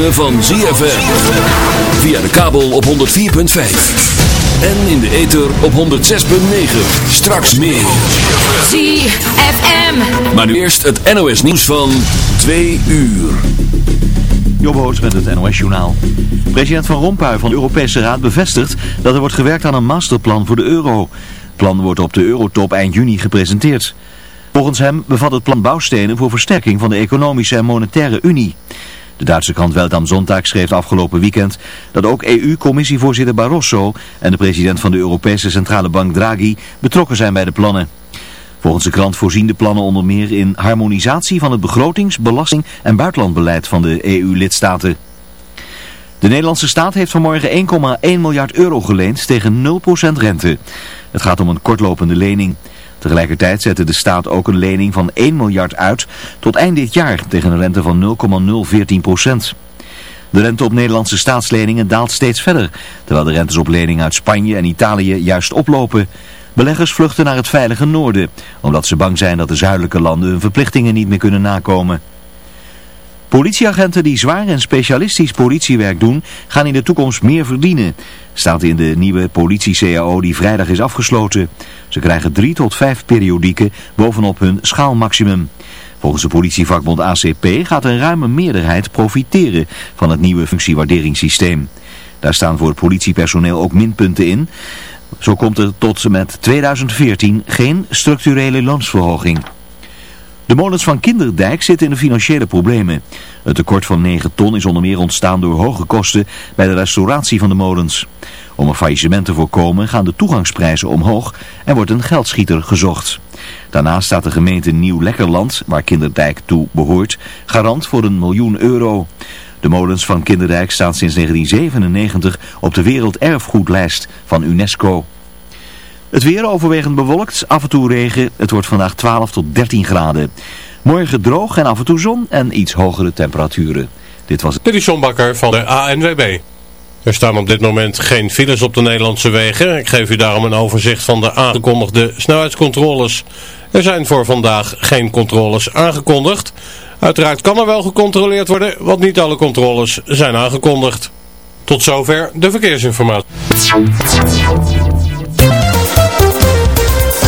ritme van ZFM. Via de kabel op 104.5. En in de ether op 106.9. Straks meer. ZFM. Maar nu eerst het NOS nieuws van 2 uur. Jobboot met het NOS-journaal. President Van Rompuy van de Europese Raad bevestigt dat er wordt gewerkt aan een masterplan voor de euro. Het plan wordt op de eurotop eind juni gepresenteerd. Volgens hem bevat het plan bouwstenen voor versterking van de economische en monetaire unie. De Duitse krant Welt am Sonntag schreef afgelopen weekend dat ook EU-commissievoorzitter Barroso en de president van de Europese Centrale Bank Draghi betrokken zijn bij de plannen. Volgens de krant voorzien de plannen onder meer in harmonisatie van het begrotings-, belasting- en buitenlandbeleid van de EU-lidstaten. De Nederlandse staat heeft vanmorgen 1,1 miljard euro geleend tegen 0% rente. Het gaat om een kortlopende lening. Tegelijkertijd zette de staat ook een lening van 1 miljard uit tot eind dit jaar tegen een rente van 0,014%. De rente op Nederlandse staatsleningen daalt steeds verder, terwijl de rentes op leningen uit Spanje en Italië juist oplopen. Beleggers vluchten naar het veilige noorden, omdat ze bang zijn dat de zuidelijke landen hun verplichtingen niet meer kunnen nakomen. Politieagenten die zwaar en specialistisch politiewerk doen, gaan in de toekomst meer verdienen. Staat in de nieuwe politie-CAO die vrijdag is afgesloten. Ze krijgen drie tot vijf periodieken bovenop hun schaalmaximum. Volgens de politievakbond ACP gaat een ruime meerderheid profiteren van het nieuwe functiewaarderingssysteem. Daar staan voor het politiepersoneel ook minpunten in. Zo komt er tot met 2014 geen structurele loonsverhoging. De molens van Kinderdijk zitten in de financiële problemen. Het tekort van 9 ton is onder meer ontstaan door hoge kosten bij de restauratie van de molens. Om een faillissement te voorkomen gaan de toegangsprijzen omhoog en wordt een geldschieter gezocht. Daarnaast staat de gemeente Nieuw-Lekkerland, waar Kinderdijk toe behoort, garant voor een miljoen euro. De molens van Kinderdijk staan sinds 1997 op de werelderfgoedlijst van UNESCO. Het weer overwegend bewolkt, af en toe regen. Het wordt vandaag 12 tot 13 graden. Morgen droog en af en toe zon en iets hogere temperaturen. Dit was Dit is John Bakker van de ANWB. Er staan op dit moment geen files op de Nederlandse wegen. Ik geef u daarom een overzicht van de aangekondigde snelheidscontroles. Er zijn voor vandaag geen controles aangekondigd. Uiteraard kan er wel gecontroleerd worden, want niet alle controles zijn aangekondigd. Tot zover de verkeersinformatie.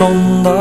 zonder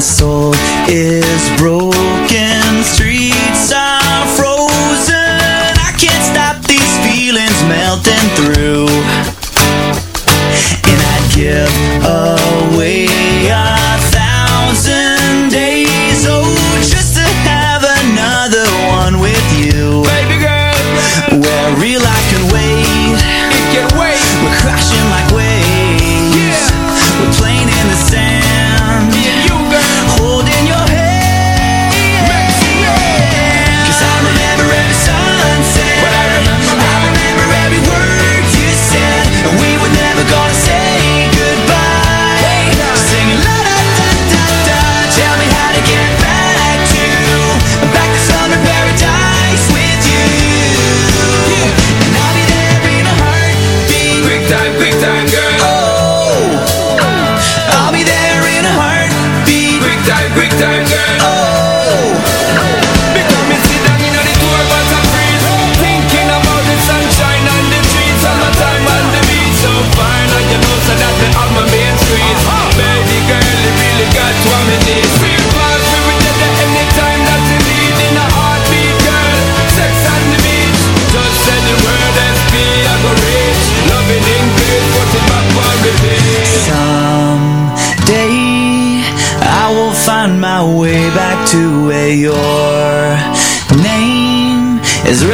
soul is broken.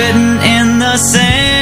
written in the sand.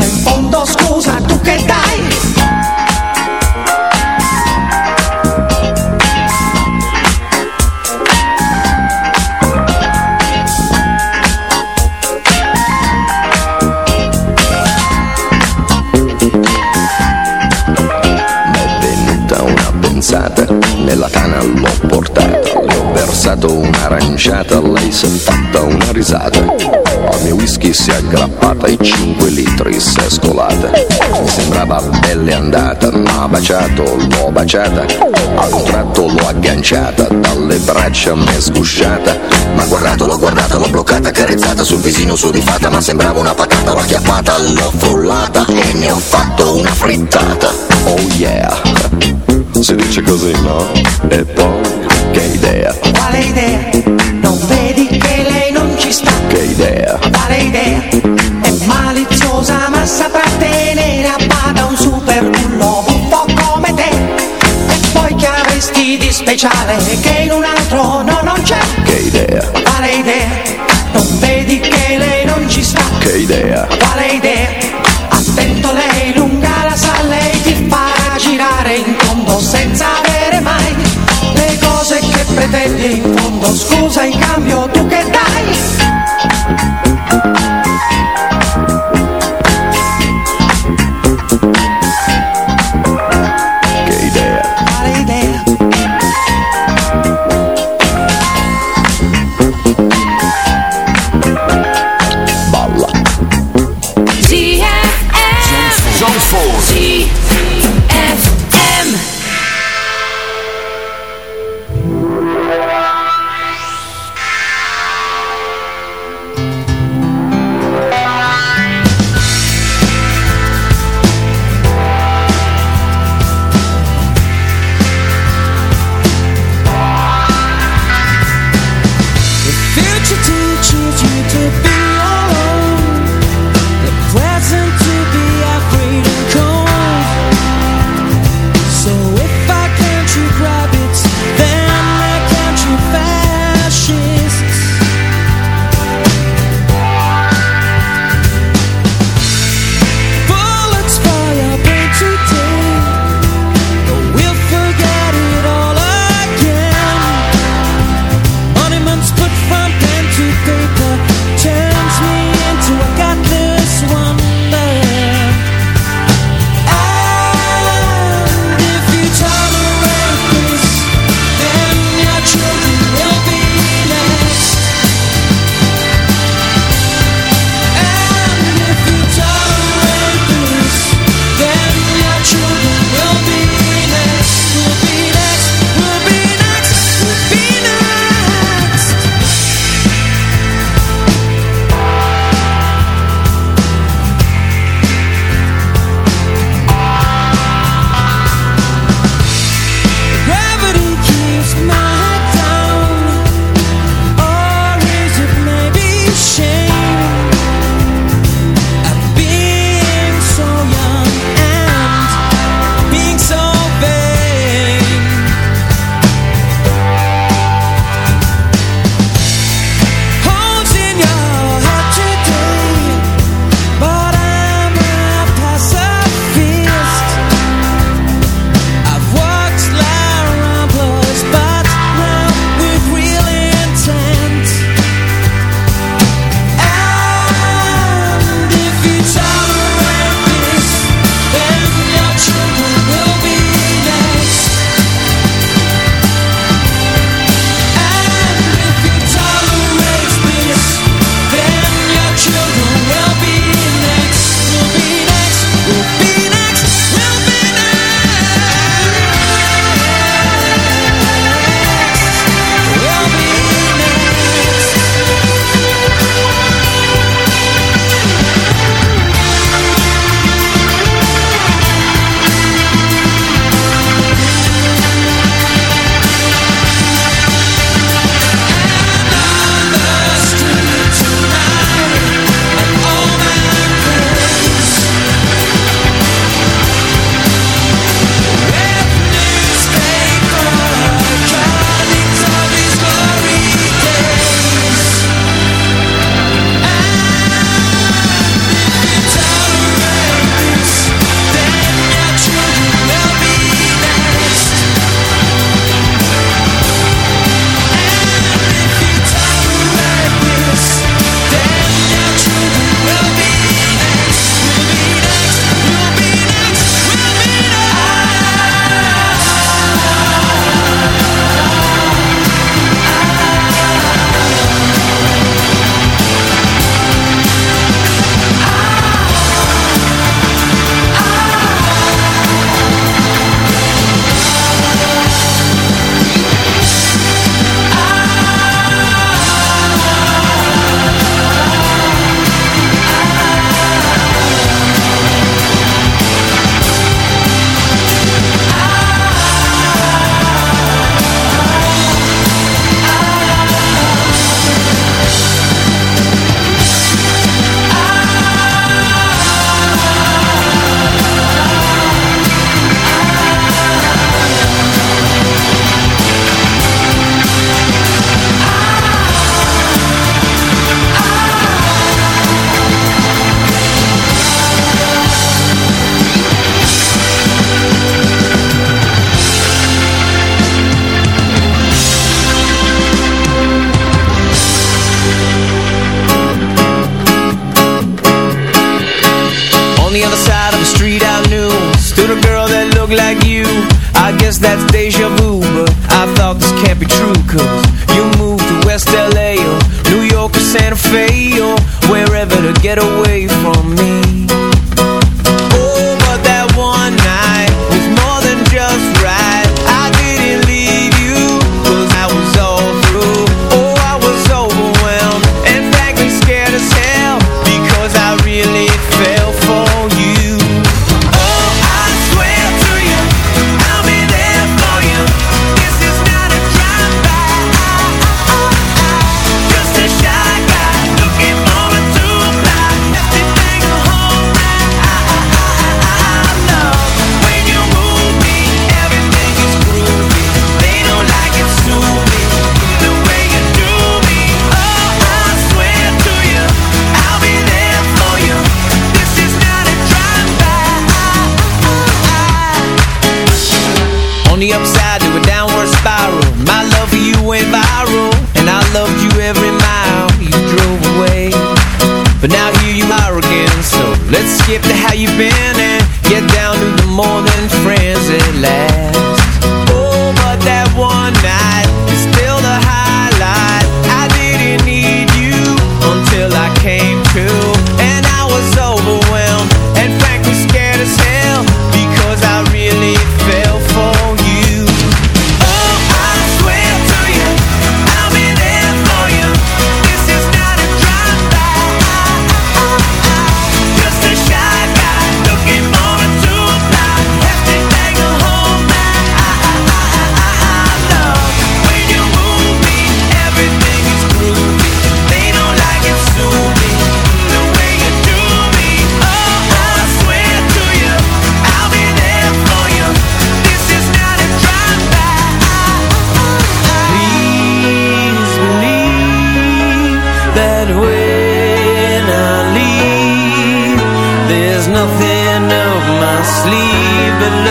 un'aranciata, lei s'è fatta una risata. Al mio whisky si è aggrappata e 5 litri si è scolata. Mi sembrava belle andata, m'ha baciato, l'ho baciata. A un tratto l'ho agganciata, dalle braccia m'è sgusciata. Ma guardato, l'ho guardata, l'ho bloccata, carezzata sul visino sudifata Ma sembrava una patata, l'ho acchiappata, l'ho frullata E ne ho fatto una frittata. Oh yeah, si dice così no? E poi, che idea, Quale idea? Non vedi che lei non ci sta? che idea Quale idea? È maliziosa ma saprà tenere a bada un super bullo buffo come te E poi che avresti di speciale che in un altro no non c'è Che idea, Quale idea? Non vedi che lei non ci sta? che idea Quale idea?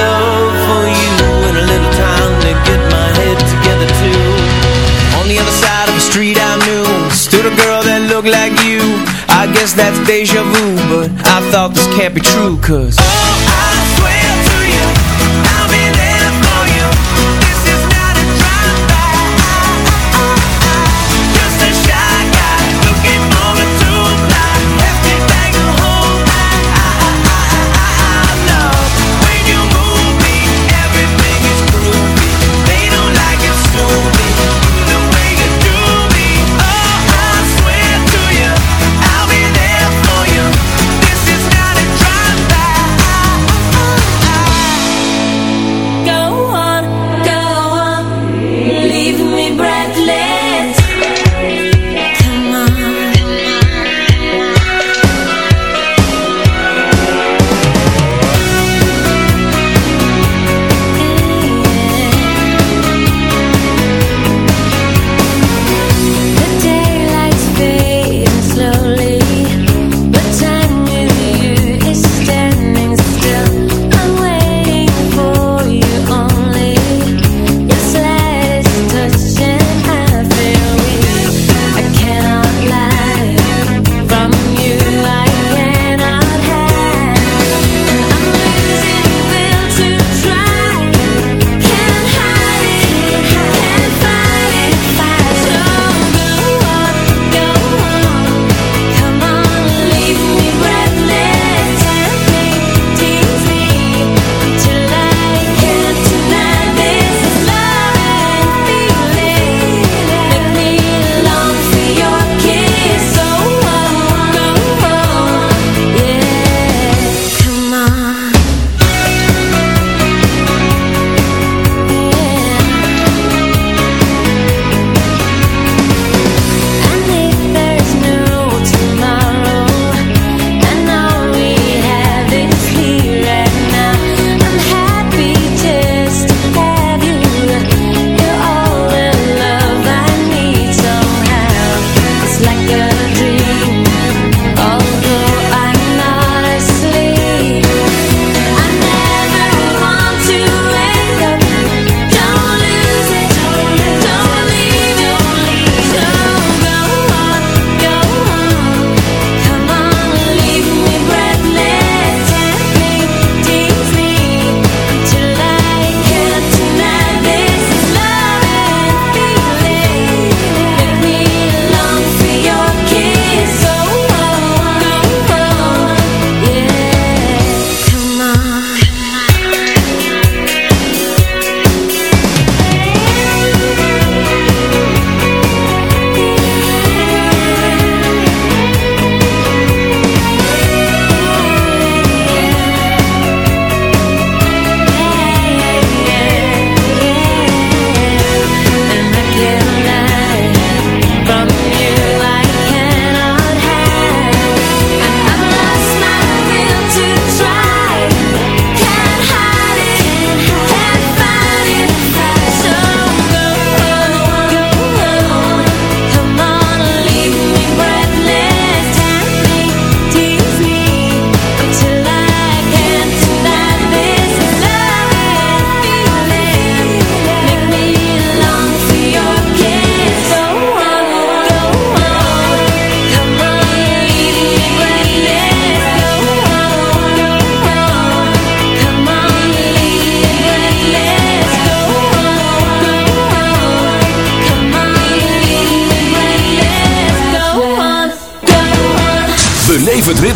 love for you and a little time to get my head together too. On the other side of the street I a girl that looked like you. I guess that's deja vu but I thought this can't be true cause oh I swear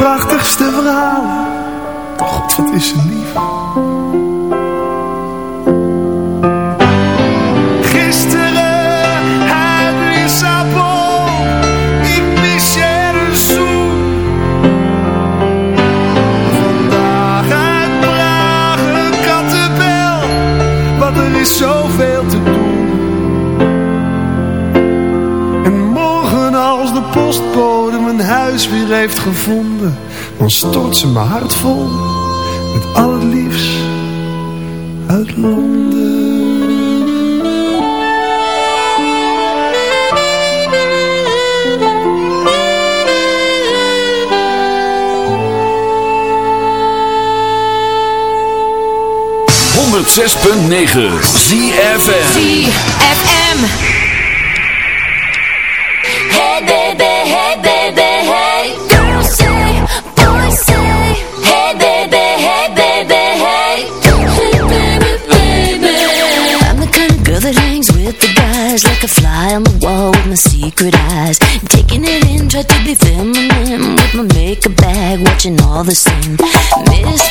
Prachtigste verhalen. God, wat is ze lief. Huis weer heeft gevonden, dan stort ze mijn hart vol met al het liefst uit Londen. Zes punt negen ZFM. ZFM. Fly on the wall with my secret eyes. Taking it in, try to be feminine With my makeup bag, watching all the same. Misfit,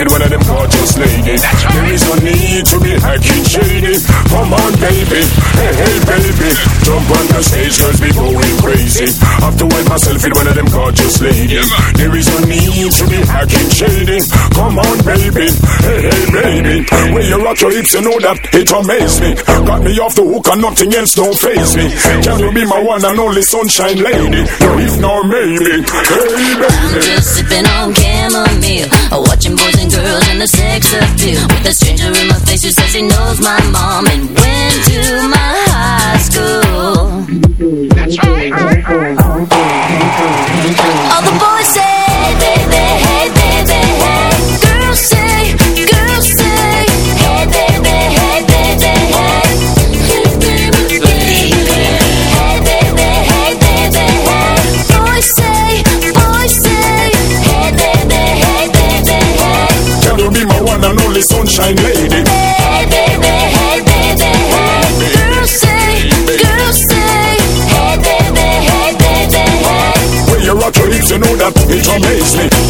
to hold myself in one of them gorgeous ladies. There is no need to be hacking shady. Come on, baby, hey, hey, baby. Jump on the stage, girls be going crazy. Have to wipe myself in one of them gorgeous ladies. There is hacking shady. Come on, baby, hey, hey, baby. When you rock your hips, you know that it amaze me. Got me off the hook and nothing else don't phase me. Can you be my one and only sunshine lady? No, if not, maybe. Hey, baby. I'm just sipping on chamomile Watching boys and girls and the sex appeal With a stranger in my face who says he knows my mom And went to my high school All sunshine lady? Hey baby, hey baby, hey Girls say, girls say, hey baby, hey baby, hey When you rock your hips, you know that it amaze me.